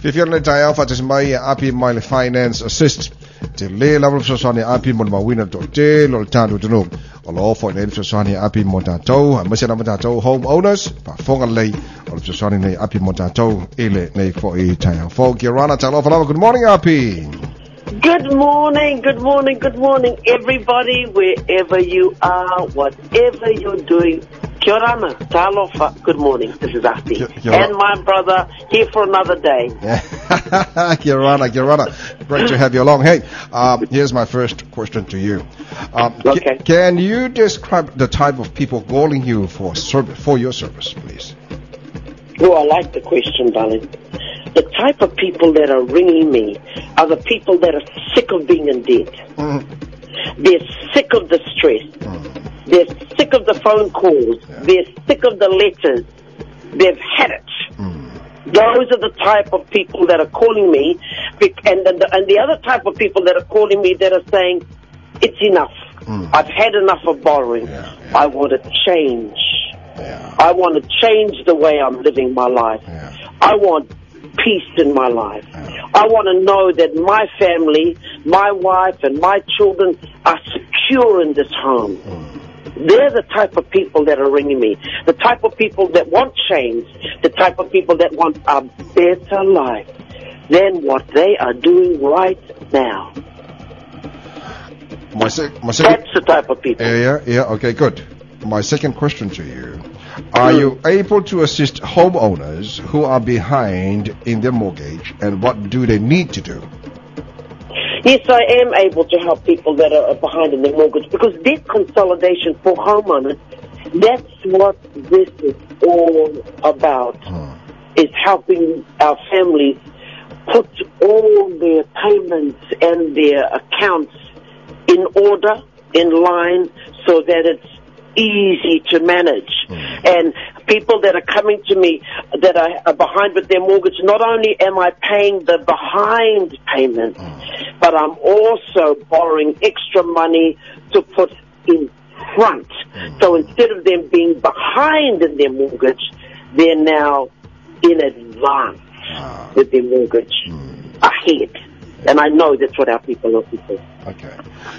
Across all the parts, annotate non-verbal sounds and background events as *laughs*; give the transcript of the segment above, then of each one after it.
Fifiona tai alfa te mai api mai le finance assist. Te le lava so sani api mo ma wina to te lo tanu tunu. O lo fo le so sani api a mase na home owners, pa fonga lei o le so sani nei api ele nei fo i tai alfa. Ki rana ta lo good morning api. Good morning, good morning, good morning, everybody, wherever you are, whatever you're doing. Kia ora talofa. Good morning. This is Ati. Kia, and my brother here for another day. *laughs* kia ora, kia ora. Great to have you along. Hey, um, here's my first question to you. Um, okay. can you describe the type of people calling you for service, for your service, please? Oh, I like the question, darling. The type of people that are ringing me are the people that are sick of being in debt. Mm. They're sick of the stress. Mm. They're sick of the phone calls. Yeah. They're sick of the letters. They've had it. Mm. Those are the type of people that are calling me, and the, and the other type of people that are calling me that are saying, "It's enough. Mm. I've had enough of borrowing. Yeah, yeah. I want to change. Yeah. I want to change the way I'm living my life. I want peace in my life. I want to know that my family, my wife, and my children are secure in this home. Mm. They're the type of people that are ringing me. The type of people that want change. The type of people that want a better life than what they are doing right now. My, sec- my second, That's the type of people. Yeah, yeah, okay, good. My second question to you. Are you able to assist homeowners who are behind in their mortgage and what do they need to do? Yes, I am able to help people that are behind in their mortgage because debt consolidation for homeowners, that's what this is all about, hmm. is helping our families put all their payments and their accounts in order, in line, so that it's easy to manage. Mm. And people that are coming to me that are, behind with their mortgage, not only am I paying the behind payment, mm. but I'm also borrowing extra money to put in front. Mm. So instead of them being behind in their mortgage, they're now in advance ah. with their mortgage mm. ahead. And I know that's what our people are looking for. Okay.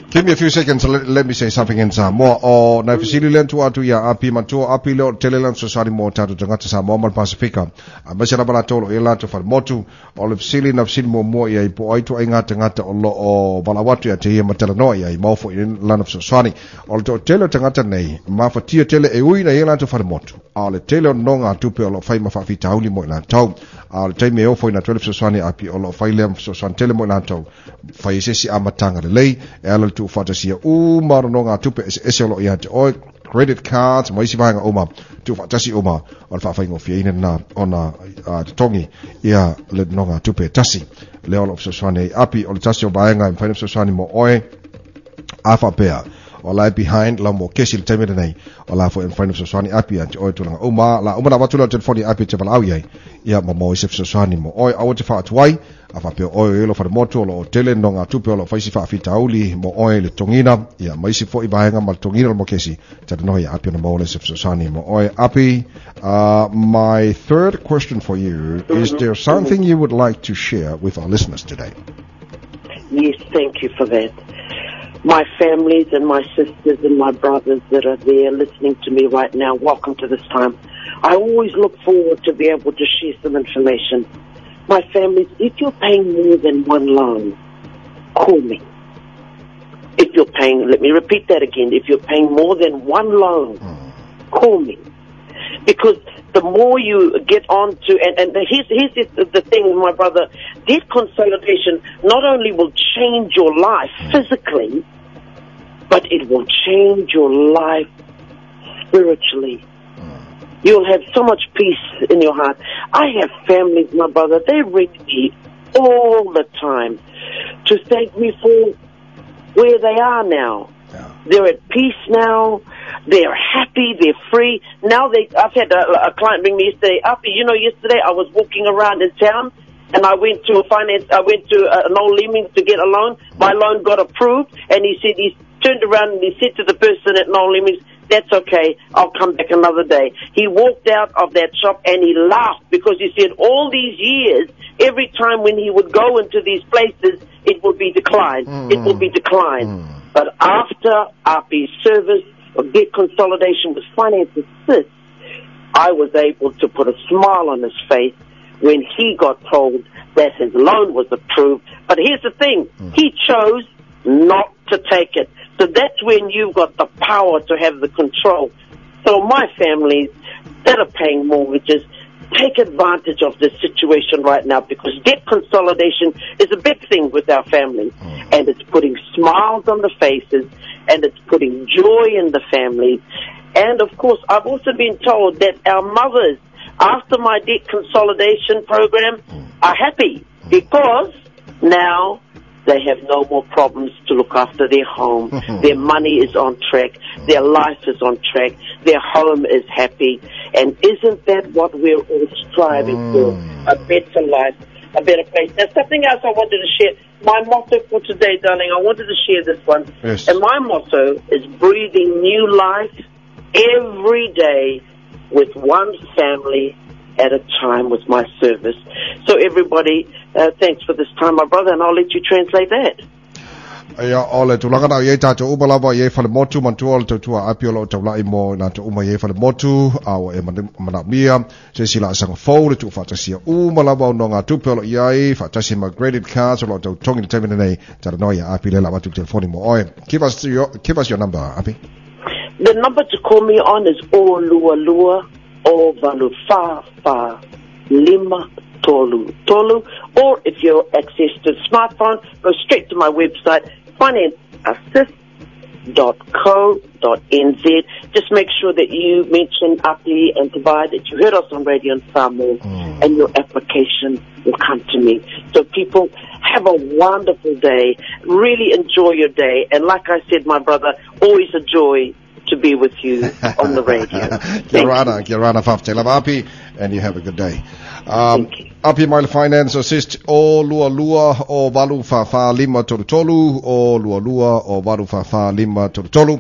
Give me a few seconds. Let, let me say something in Samoa. O na fisili len tu atu ya api matua api leo telelan so sari mo tatu tangata Samoa mal Pasifika. A mese na bala tolo la to far motu. O le fisili na fisili mo mo ya i po aitu ai ngata ngata o lo o balawatu ya te matala noa ya i maofo i lana so sari. O le to tele tangata nei. Mafatia fa tia tele e ui na ia la to far motu. A le tele nonga tupe o lo fai mafafi fa fi tauli mo i la tau. A le taime e ofo ina 12 so sani api o lo fai lem so sani tele mo i la tau. Fai sesi amatanga le lei e ala tu fatasia u maro no ngā tupe e se lo ia te oi credit cards mai si vanga oma tu fatasi oma o fa fa ngofia ina na ona uh, te tongi ia le no ngā tupe tasi. Le olo so swane api o le tasi o baenga i fa so swane mo oi afa pea lai behind la mo nei. O la fo en fainu so swani api oi tulanga o ma la foni api ma mo isef so swani mo. Oi awa te peo oi moto lo tele no ngā tupe lo auli mo oi le tongina. Fo i bahenga ma le tongina mo kesi. Nohi api mo le isef so swani mo. Oi api uh, my third question for you is there something you would like to share with our listeners today? Yes, thank you for that my families and my sisters and my brothers that are there listening to me right now, welcome to this time. I always look forward to be able to share some information. My families, if you're paying more than one loan, call me. If you're paying, let me repeat that again. If you're paying more than one loan, hmm. call me. Because the more you get on to, and, and here's, here's the thing, my brother, debt consolidation not only will change your life mm. physically, but it will change your life spiritually. Mm. You'll have so much peace in your heart. I have families, my brother, they ring me all the time to thank me for where they are now. Yeah. They're at peace now. They're happy. They're free. Now they, I've had a, a client ring me yesterday. After, you know, yesterday I was walking around in town and I went to a finance, I went to uh, an old Lemmings to get a loan. My loan got approved and he said, he turned around and he said to the person at Noel Leemings, That's okay. I'll come back another day. He walked out of that shop and he laughed because he said all these years, every time when he would go into these places, it would be declined. It would be declined. But after Api's service, or debt consolidation with finance assist, I was able to put a smile on his face when he got told that his loan was approved. But here's the thing, mm. he chose not to take it. So that's when you've got the power to have the control. So my families that are paying mortgages, take advantage of this situation right now because debt consolidation is a big thing with our families mm. and it's putting smiles on the faces and it's putting joy in the families. And of course, I've also been told that our mothers, after my debt consolidation program, are happy because now they have no more problems to look after their home. *laughs* their money is on track. Their life is on track. Their home is happy. And isn't that what we're all striving for? Mm. A better life, a better place. Now, something else I wanted to share. My motto for today, darling, I wanted to share this one. Yes. And my motto is breathing new life every day with one family at a time with my service. So everybody, uh, thanks for this time, my brother, and I'll let you translate that. Ia o le tulaga na ye tato uma lava ye fale motu mantua le tautua api o lo taulai mo na to uma ye fale motu au e mana mana mia se sila sanga fou le tu fatasia uma lava o no ngā tupe o lo iai fatasi ma graded cards o lo tau tongi le temene nei tara no ia api le la watu telefoni mo oe give us your give us your number api The number to call me on is o lua lua o valu fa fa lima tolu tolu. Or if you access to smartphone, go straight to my website, financeassist.co.nz. Just make sure that you mention Api and Dubai that you heard us on radio in Samoa mm. and your application will come to me. So people, have a wonderful day. Really enjoy your day. And like I said, my brother, always a joy to be with you on the radio. Kia *laughs* Thank rana, kia rana whafte lava api, and you have a good day. Um, Thank you. api Mile Finance Assist o lua lua o walu fa fa lima tolu tolu, o lua lua o walu fa fa lima tolu tolu.